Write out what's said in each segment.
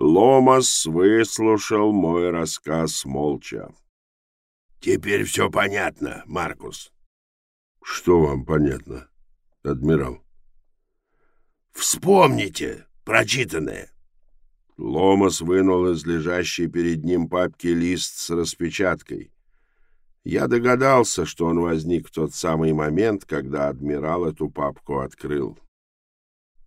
Ломас выслушал мой рассказ молча. «Теперь все понятно, Маркус». «Что вам понятно, адмирал?» «Вспомните прочитанное». Ломас вынул из лежащей перед ним папки лист с распечаткой. Я догадался, что он возник в тот самый момент, когда адмирал эту папку открыл.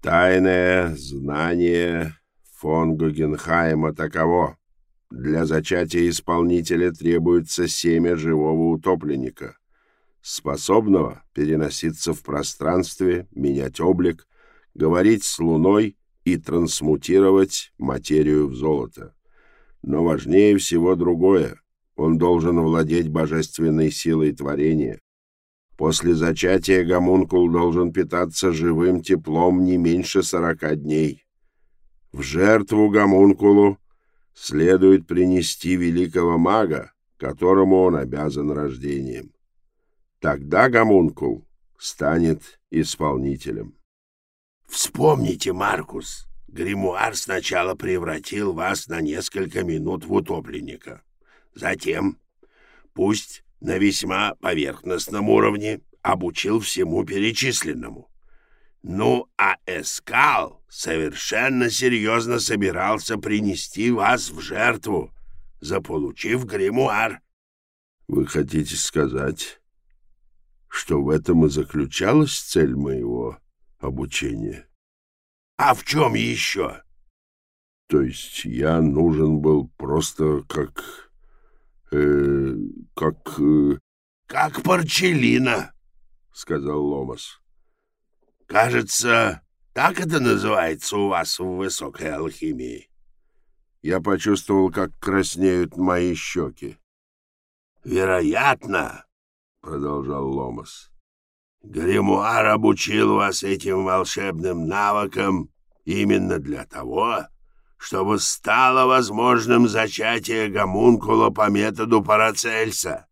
Тайное знание фон Гугенхайма таково. Для зачатия исполнителя требуется семя живого утопленника, способного переноситься в пространстве, менять облик, говорить с луной и трансмутировать материю в золото. Но важнее всего другое. Он должен владеть божественной силой творения. После зачатия гомункул должен питаться живым теплом не меньше сорока дней. В жертву гомункулу следует принести великого мага, которому он обязан рождением. Тогда гомункул станет исполнителем. Вспомните, Маркус, гримуар сначала превратил вас на несколько минут в утопленника. Затем, пусть на весьма поверхностном уровне, обучил всему перечисленному. Ну, а Эскал совершенно серьезно собирался принести вас в жертву, заполучив гримуар. Вы хотите сказать, что в этом и заключалась цель моего обучения. А в чем еще? То есть я нужен был просто как... Э, как... Э... Как Парчелина, сказал Ломас. Кажется, так это называется у вас в высокой алхимии. Я почувствовал, как краснеют мои щеки. Вероятно, продолжал Ломас, Гримуар обучил вас этим волшебным навыкам именно для того, чтобы стало возможным зачатие гомункула по методу Парацельса.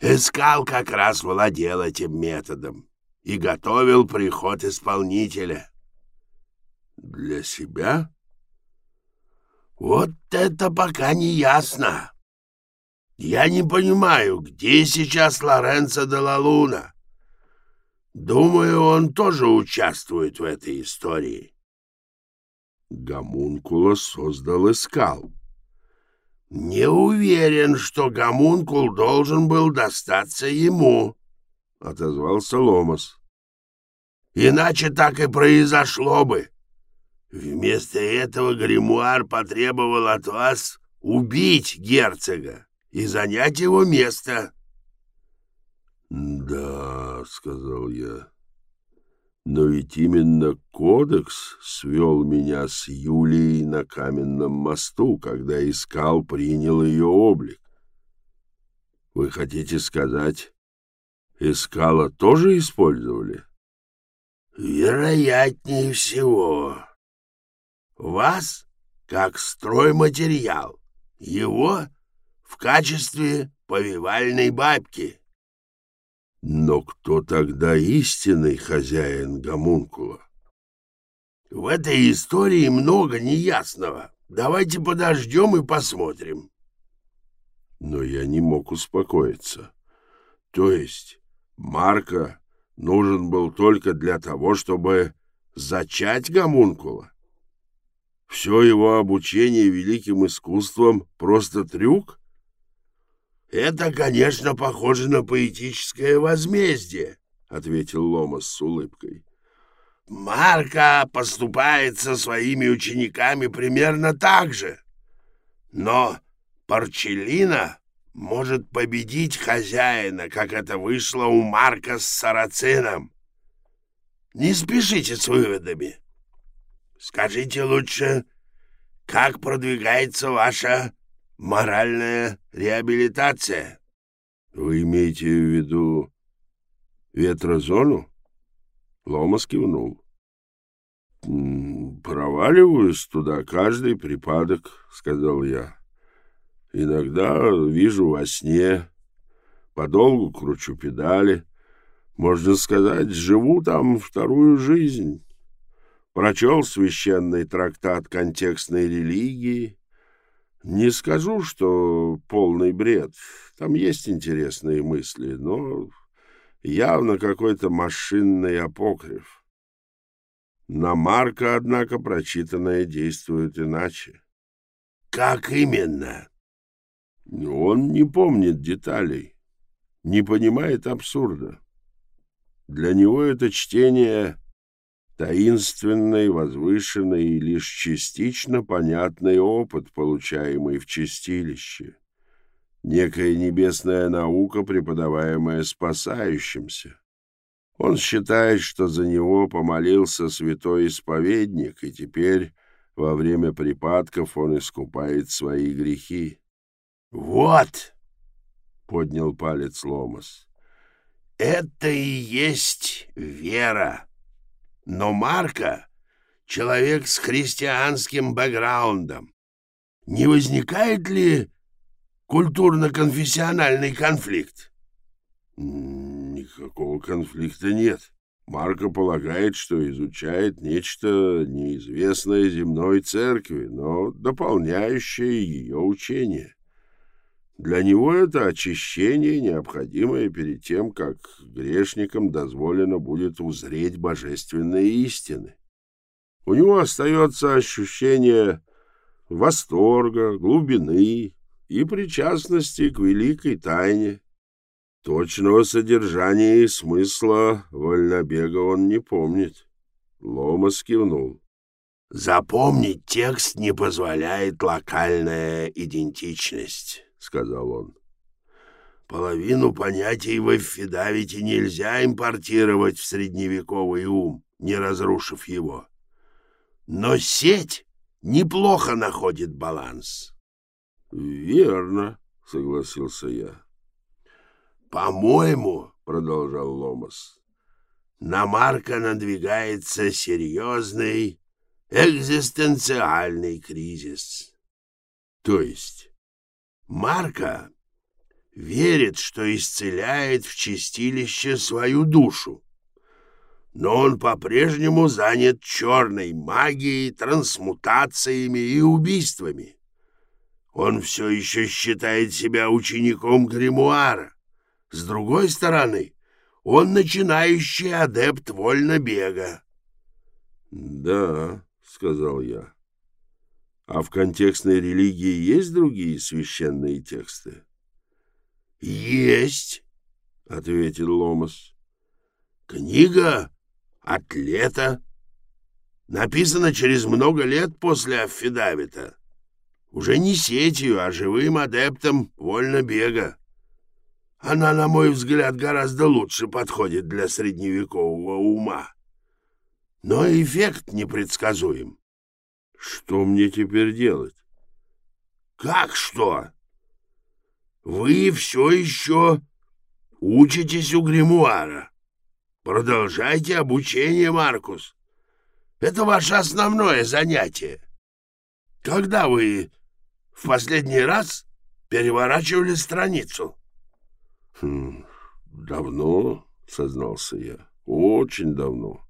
Искал как раз владел этим методом и готовил приход исполнителя. Для себя? Вот это пока не ясно. Я не понимаю, где сейчас Лоренцо де ла Луна. Думаю, он тоже участвует в этой истории. Гомункула создал Искал. Не уверен, что гомункул должен был достаться ему, — отозвался Ломас. Иначе так и произошло бы. Вместо этого гримуар потребовал от вас убить герцога и занять его место. — Да, — сказал я, — но ведь именно кодекс свел меня с Юлией на каменном мосту, когда искал принял ее облик. Вы хотите сказать, искала тоже использовали? — Вероятнее всего. Вас как стройматериал, его — в качестве повивальной бабки. Но кто тогда истинный хозяин гомункула? В этой истории много неясного. Давайте подождем и посмотрим. Но я не мог успокоиться. То есть Марка нужен был только для того, чтобы зачать гомункула? Все его обучение великим искусствам — просто трюк? «Это, конечно, похоже на поэтическое возмездие», — ответил Ломас с улыбкой. «Марка поступает со своими учениками примерно так же. Но Парчелина может победить хозяина, как это вышло у Марка с Сарацином. Не спешите с выводами. Скажите лучше, как продвигается ваша моральная реабилитация. Вы имеете в виду ветрозону? Ломас кивнул. «Проваливаюсь туда каждый припадок», — сказал я. «Иногда вижу во сне, подолгу кручу педали. Можно сказать, живу там вторую жизнь. Прочел священный трактат контекстной религии. Не скажу, что полный бред. Там есть интересные мысли, но явно какой-то машинный апокриф. На Марка, однако, прочитанное действует иначе. «Как именно?» Он не помнит деталей, не понимает абсурда. Для него это чтение таинственный, возвышенный и лишь частично понятный опыт, получаемый в чистилище. Некая небесная наука, преподаваемая спасающимся. Он считает, что за него помолился святой исповедник, и теперь во время припадков он искупает свои грехи. «Вот!» — поднял палец Ломас. «Это и есть вера. Но Марка — человек с христианским бэкграундом. Не возникает ли культурно-конфессиональный конфликт?» «Никакого конфликта нет. Марко полагает, что изучает нечто неизвестное земной церкви, но дополняющее ее учение». Для него это очищение, необходимое перед тем, как грешникам дозволено будет узреть божественные истины. У него остается ощущение восторга, глубины и причастности к великой тайне. Точного содержания и смысла вольнобега он не помнит. Ломас кивнул. Запомнить текст не позволяет локальная идентичность. — сказал он. Половину понятий в Эффидавите нельзя импортировать в средневековый ум, не разрушив его. Но сеть неплохо находит баланс. — Верно, — согласился я. — По-моему, — продолжал Ломас, — на Марка надвигается серьезный экзистенциальный кризис. — То есть? Марка верит, что исцеляет в чистилище свою душу, но он по-прежнему занят черной магией, трансмутациями и убийствами. Он все еще считает себя учеником гримуара. С другой стороны, он начинающий адепт вольнобега. — Да, — сказал я. А в контекстной религии есть другие священные тексты? — Есть, — ответил Ломас. — Книга «Атлета» написана через много лет после Аффидавита. Уже не сетью, а живым адептом вольно-бега. Она, на мой взгляд, гораздо лучше подходит для средневекового ума. Но эффект непредсказуем. Что мне теперь делать? Как что? Вы все еще учитесь у гримуара. Продолжайте обучение, Маркус. Это ваше основное занятие. Когда вы в последний раз переворачивали страницу? Хм, давно, сознался я. Очень давно.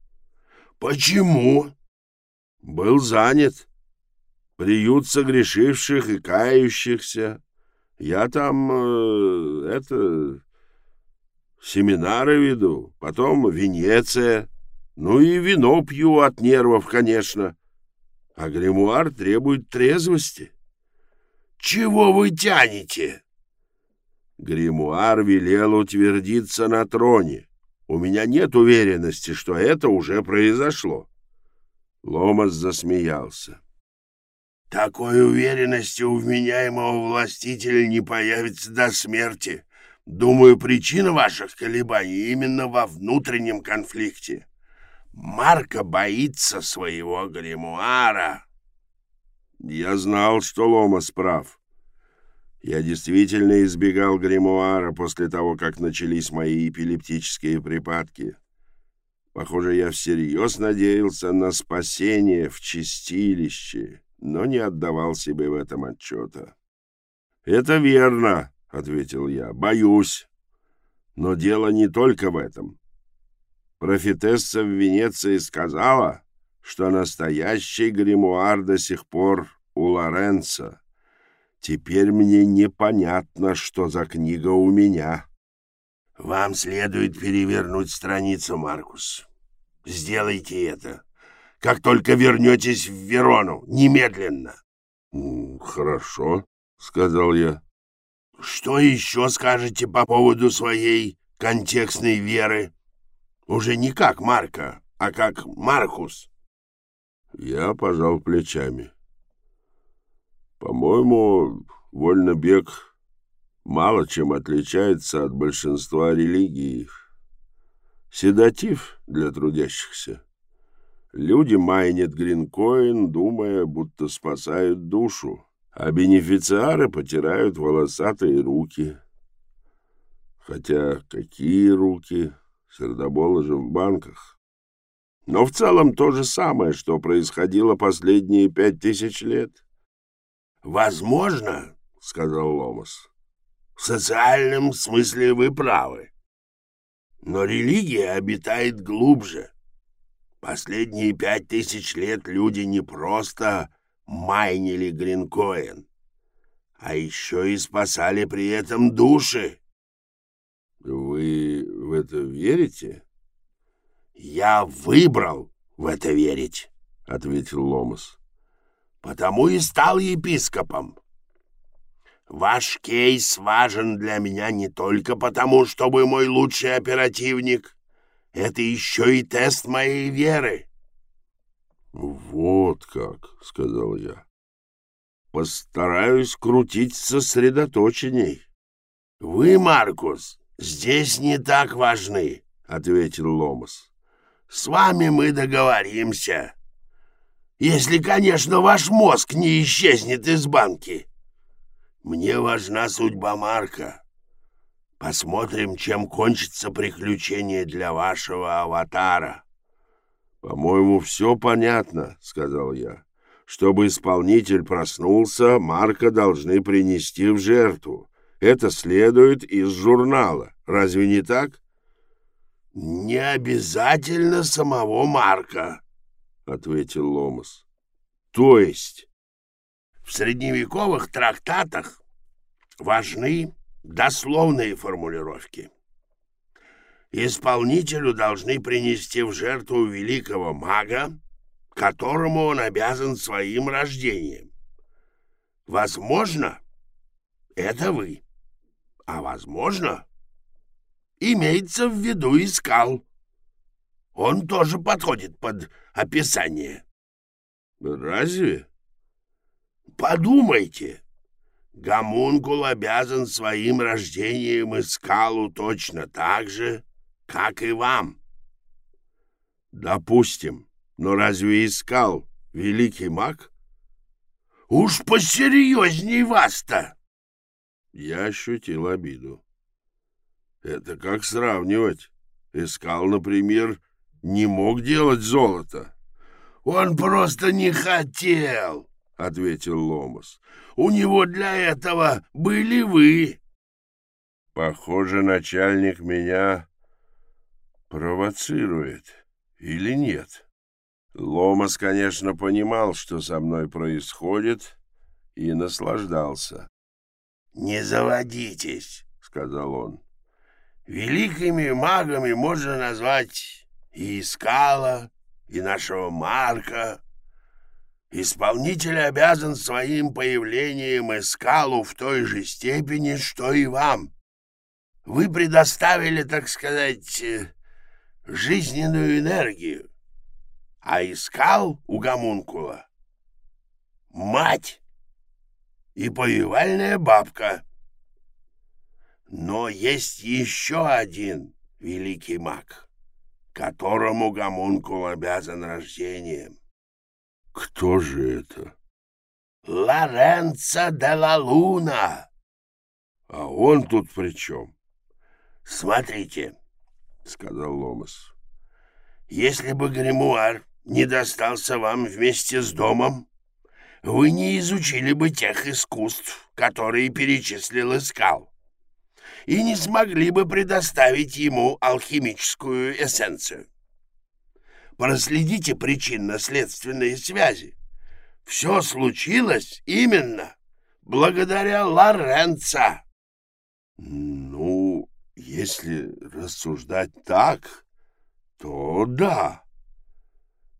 Почему? Был занят. Приют согрешивших и кающихся. Я там, э, это, семинары веду, потом Венеция. Ну и вино пью от нервов, конечно. А гримуар требует трезвости. Чего вы тянете? Гримуар велел утвердиться на троне. У меня нет уверенности, что это уже произошло. Ломас засмеялся. «Такой уверенности у вменяемого властителя не появится до смерти. Думаю, причина ваших колебаний именно во внутреннем конфликте. Марка боится своего гримуара». Я знал, что Ломас прав. Я действительно избегал гримуара после того, как начались мои эпилептические припадки. Похоже, я всерьез надеялся на спасение в чистилище, но не отдавал себе в этом отчета. «Это верно», — ответил я, — «боюсь. Но дело не только в этом. Профитесса в Венеции сказала, что настоящий гримуар до сих пор у Лоренцо. Теперь мне непонятно, что за книга у меня. Вам следует перевернуть страницу, Маркус. Сделайте это. Как только вернетесь в Верону, немедленно. — Хорошо, — сказал я. — Что еще скажете по поводу своей контекстной веры? Уже не как Марка, а как Маркус. Я пожал плечами. По-моему, вольнобег мало чем отличается от большинства религий. Седатив для трудящихся. Люди майнят гринкоин, думая, будто спасают душу, а бенефициары потирают волосатые руки. Хотя какие руки? Сердоболы же в банках. Но в целом то же самое, что происходило последние пять тысяч лет. «Возможно, — сказал Ломас, — в социальном смысле вы правы. Но религия обитает глубже. Последние пять тысяч лет люди не просто майнили Гринкоин, а еще и спасали при этом души. Вы в это верите? Я выбрал в это верить, ответил Ломас. Потому и стал епископом. Ваш кейс важен для меня не только потому, что вы мой лучший оперативник. Это еще и тест моей веры. Вот как, сказал я. Постараюсь крутить сосредоточенней. Вы, Маркус, здесь не так важны, ответил Ломас. С вами мы договоримся. Если, конечно, ваш мозг не исчезнет из банки. Мне важна судьба Марка. Посмотрим, чем кончится приключение для вашего аватара. — По-моему, все понятно, — сказал я. Чтобы исполнитель проснулся, Марка должны принести в жертву. Это следует из журнала. Разве не так? — Не обязательно самого Марка, — ответил Ломас. — То есть? В средневековых трактатах важны дословные формулировки. Исполнителю должны принести в жертву великого мага, которому он обязан своим рождением. Возможно, это вы, а возможно, имеется в виду и скал. Он тоже подходит под описание. Разве? Подумайте. Гомункул обязан своим рождением и скалу точно так же, как и вам. Допустим, но разве искал великий маг? Уж посерьезней вас-то. Я ощутил обиду. Это как сравнивать? Искал, например, не мог делать золото. Он просто не хотел, — ответил Ломас. У него для этого были вы. Похоже, начальник меня провоцирует. Или нет? Ломас, конечно, понимал, что со мной происходит, и наслаждался. — Не заводитесь, — сказал он. — Великими магами можно назвать и Искала, и нашего Марка, Исполнитель обязан своим появлением Эскалу в той же степени, что и вам. Вы предоставили, так сказать, э, жизненную энергию, а Искал у гомункула — мать и повивальная бабка. Но есть еще один великий маг, которому гомункул обязан рождением. Кто же это? Лоренцо де ла Луна. А он тут при чем? Смотрите, сказал Ломас. Если бы гримуар не достался вам вместе с домом, вы не изучили бы тех искусств, которые перечислил Искал, и не смогли бы предоставить ему алхимическую эссенцию. Проследите причинно-следственные связи. Все случилось именно благодаря Лоренцо. Ну, если рассуждать так, то да.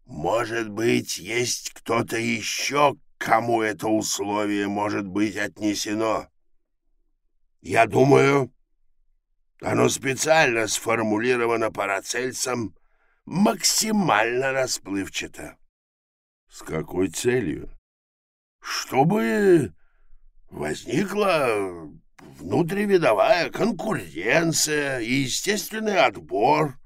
Может быть, есть кто-то еще, кому это условие может быть отнесено. Я думаю, оно специально сформулировано Парацельсом максимально расплывчато. С какой целью? Чтобы возникла внутривидовая конкуренция и естественный отбор.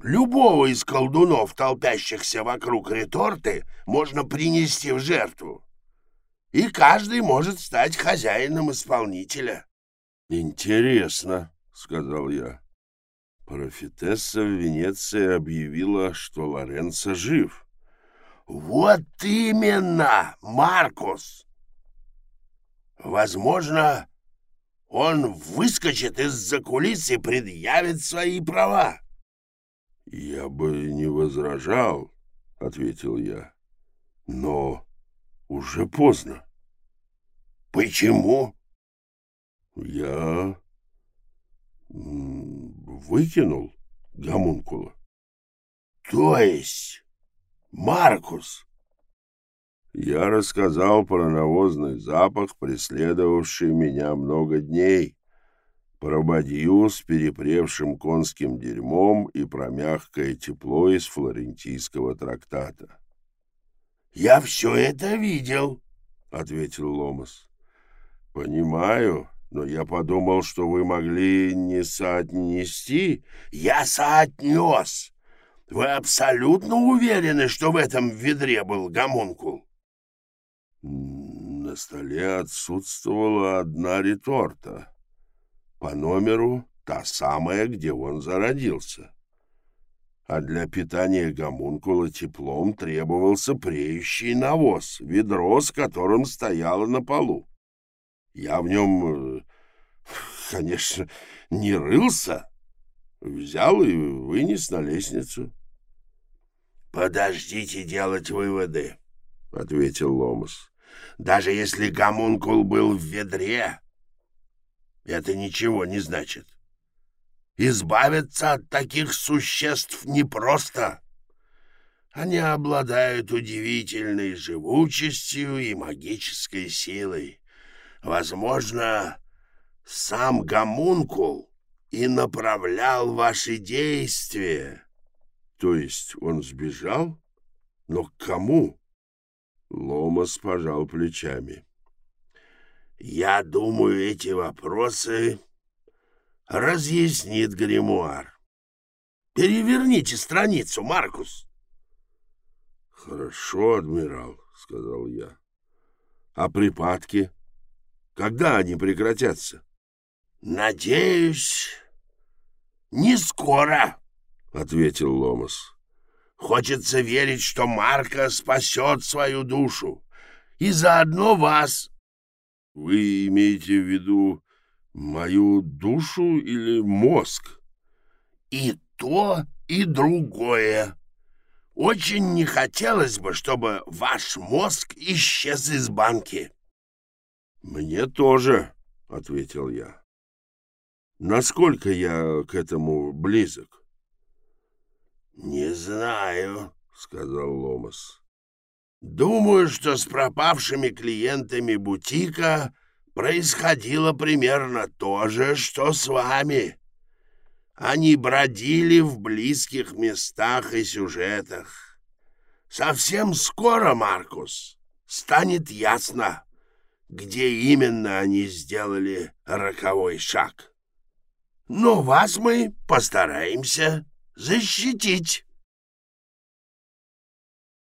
Любого из колдунов, толпящихся вокруг реторты, можно принести в жертву. И каждый может стать хозяином исполнителя. «Интересно», — сказал я. Профитесса в Венеции объявила, что Лоренцо жив. «Вот именно, Маркус! Возможно, он выскочит из-за кулис и предъявит свои права». «Я бы не возражал», — ответил я. «Но уже поздно». «Почему?» «Я выкинул гомункула». «То есть, Маркус?» Я рассказал про навозный запах, преследовавший меня много дней, про бадью с перепревшим конским дерьмом и про мягкое тепло из флорентийского трактата. — Я все это видел, — ответил Ломас. — Понимаю, но я подумал, что вы могли не соотнести. — Я соотнес. Вы абсолютно уверены, что в этом ведре был гомункул? На столе отсутствовала одна реторта. По номеру та самая, где он зародился. А для питания гомункула теплом требовался преющий навоз, ведро, с которым стояло на полу. Я в нем, э, конечно, не рылся. Взял и вынес на лестницу. — Подождите делать выводы, — ответил Ломас. — Даже если гомункул был в ведре, это ничего не значит. Избавиться от таких существ непросто. Они обладают удивительной живучестью и магической силой. Возможно, сам гомункул и направлял ваши действия. То есть он сбежал? Но к кому? Ломас пожал плечами. Я думаю, эти вопросы разъяснит гримуар. Переверните страницу, Маркус. Хорошо, адмирал, сказал я. А припадки? Когда они прекратятся? Надеюсь, не скоро, ответил Ломас. Хочется верить, что Марка спасет свою душу и заодно вас. Вы имеете в виду мою душу или мозг? И то, и другое. Очень не хотелось бы, чтобы ваш мозг исчез из банки. Мне тоже, ответил я. Насколько я к этому близок? Не знаю, сказал Ломас. Думаю, что с пропавшими клиентами бутика происходило примерно то же, что с вами. Они бродили в близких местах и сюжетах. Совсем скоро, Маркус, станет ясно, где именно они сделали роковой шаг. Но вас мы постараемся защитить.